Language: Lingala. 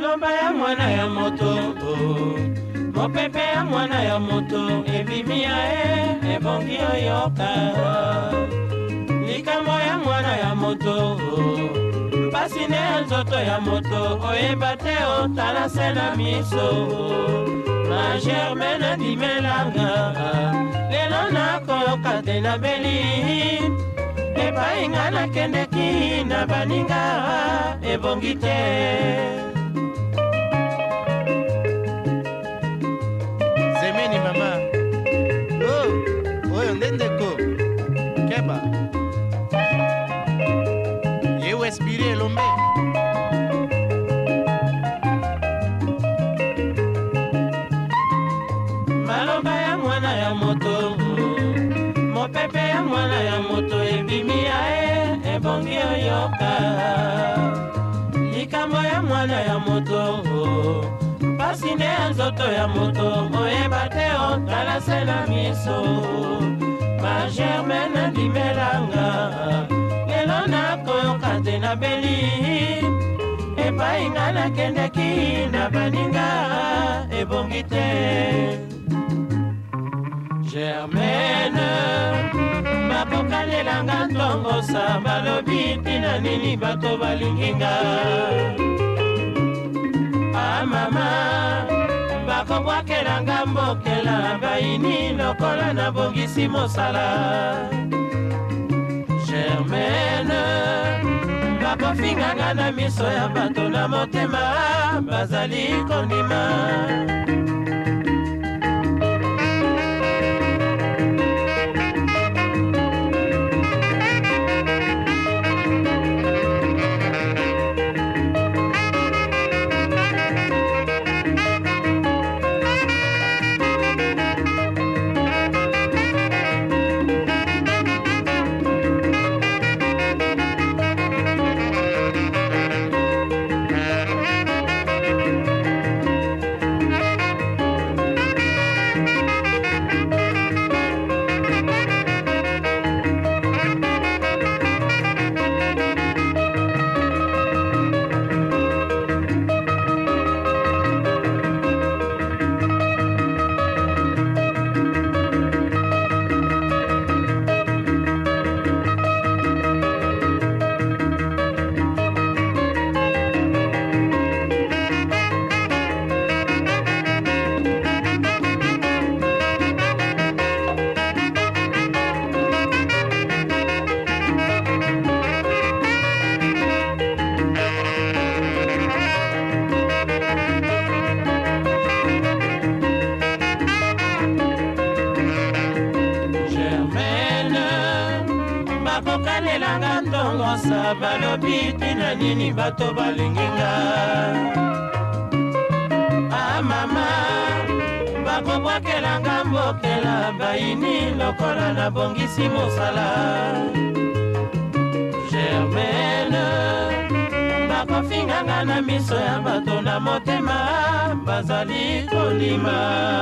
maloba ya mwana ya moto mopepe ya mwana ya moto ebimi ya ye ebongi oyoka likambo ya mwana ya moto mpasi nde ya nzoto ya moto oyeba te otala se na miso ma germe nandimelanga lelo nakoyoka te nabeli epai nga nakendeki na baninga ebongi te nde ndeko keba ye wesbiri elombe maloba ya mwana ya moto mopepe ya mwana ya moto ebimi ya ye ebongi oyoka likambo ya mwana ya moto pasi nde ya nzoto ya moto oyeba te otala se na miso germain andimelanga lelo nakoyoka te nabeli epai nga nakendeki na baninga ebongi te germaine bakokalelanga ntongosa balobi tina nini bato balinginga amama ah, kobwakelanga mbokela baini lokola nabongisi mosala germaine bakofinganga na miso ya bato na motema bazali kondima balelanga ndongosa balobi tina nini bato balinginga amama ah, bakobwakelanga mbokela bayini lokola nabongisi mosala germaine bakofinganga na miso ya bato na motema bazali kolima